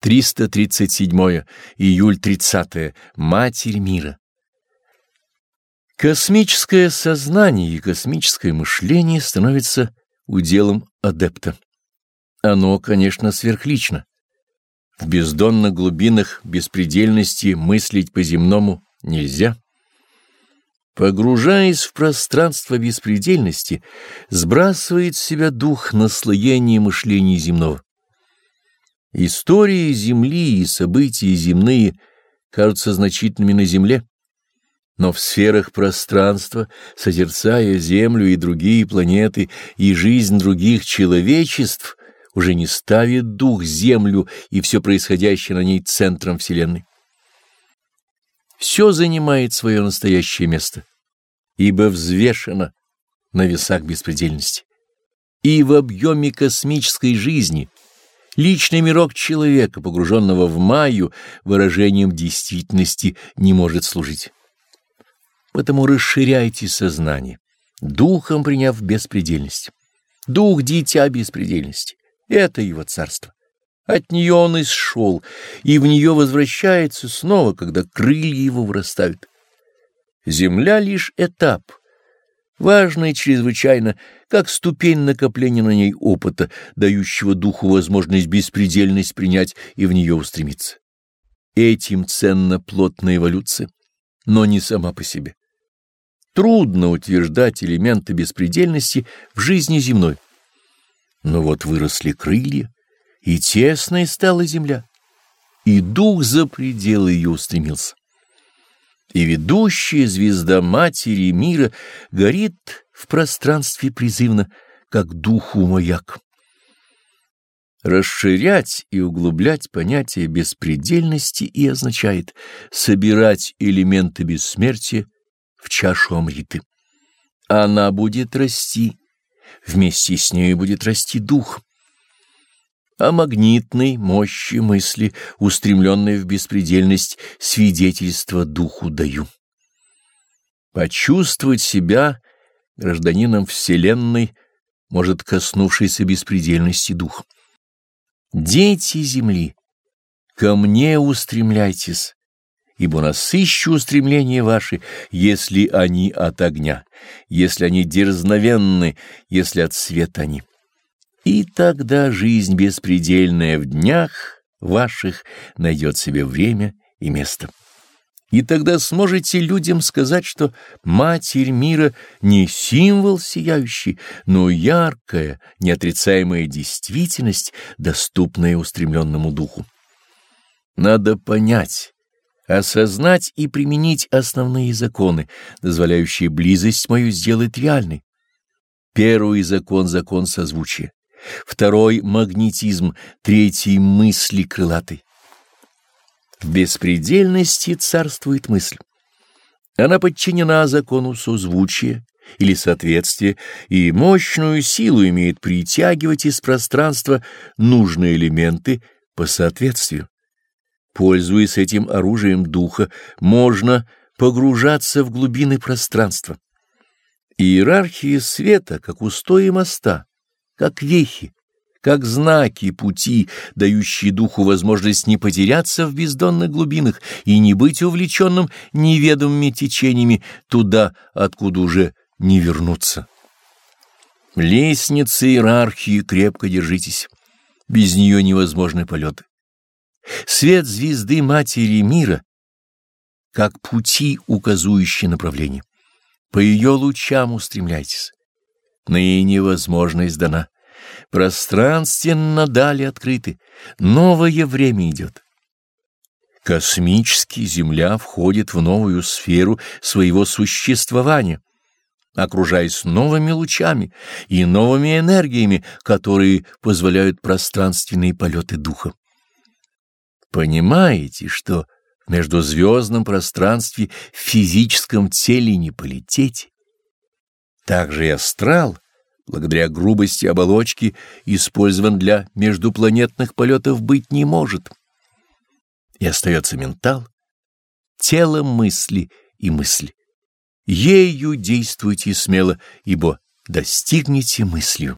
337 июль 30 Матерь мира. Космическое сознание и космическое мышление становится уделом адепта. Оно, конечно, сверхлично. В бездонных глубинах беспредельности мыслить по-земному нельзя. Погружаясь в пространство беспредельности, сбрасывает с себя дух наслоения мышления земного. Истории Земли и события земные кажутся значительными на Земле, но в сферах пространства, созерцая Землю и другие планеты и жизнь других человечеств, уже не ставит дух Землю и все происходящее на ней центром Вселенной. Все занимает свое настоящее место, ибо взвешено на весах беспредельности. И в объеме космической жизни — Личный мирок человека, погруженного в майю, выражением действительности не может служить. Потому расширяйте сознание, духом приняв беспредельность. Дух — дитя беспредельности. Это его царство. От нее он исшел, и в нее возвращается снова, когда крылья его вырастают. Земля — лишь этап — важно и чрезвычайно, как ступень накопления на ней опыта, дающего духу возможность беспредельность принять и в нее устремиться. Этим ценна плотная эволюция, но не сама по себе. Трудно утверждать элементы беспредельности в жизни земной. Но вот выросли крылья, и тесной стала земля, и дух за пределы ее устремился и ведущая звезда Матери мира горит в пространстве призывно, как духу маяк. Расширять и углублять понятие беспредельности и означает собирать элементы бессмертия в чашу Амриты. Она будет расти, вместе с ней будет расти дух о магнитной мощи мысли, устремленной в беспредельность, свидетельство духу даю. Почувствовать себя гражданином Вселенной может коснувшийся беспредельности дух. Дети Земли, ко мне устремляйтесь, ибо насыщу устремления ваши, если они от огня, если они дерзновенны, если от света они. И тогда жизнь беспредельная в днях ваших найдет себе время и место. И тогда сможете людям сказать, что Матерь мира не символ сияющий, но яркая, неотрицаемая действительность, доступная устремленному духу. Надо понять, осознать и применить основные законы, дозволяющие близость мою сделать реальной. Первый закон — закон созвучия второй — магнетизм, третий — мысли крылатой. В беспредельности царствует мысль. Она подчинена закону созвучия или соответствия и мощную силу имеет притягивать из пространства нужные элементы по соответствию. Пользуясь этим оружием духа, можно погружаться в глубины пространства. Иерархия света, как устои моста, как вехи, как знаки пути, дающие духу возможность не потеряться в бездонных глубинах и не быть увлеченным неведомыми течениями туда, откуда уже не вернуться. Лестницы иерархии крепко держитесь, без нее невозможны полеты. Свет звезды Матери Мира, как пути, указывающие направление. По ее лучам устремляйтесь ныне возможность дана. Пространственно дали открыты, новое время идет. Космически Земля входит в новую сферу своего существования, окружаясь новыми лучами и новыми энергиями, которые позволяют пространственные полеты духа. Понимаете, что в междузвездном пространстве в физическом теле не полететь? Также и астрал, благодаря грубости оболочки, использован для междупланетных полетов быть не может. И остается ментал, тело мысли и мысли. Ею действуйте смело, ибо достигнете мыслью.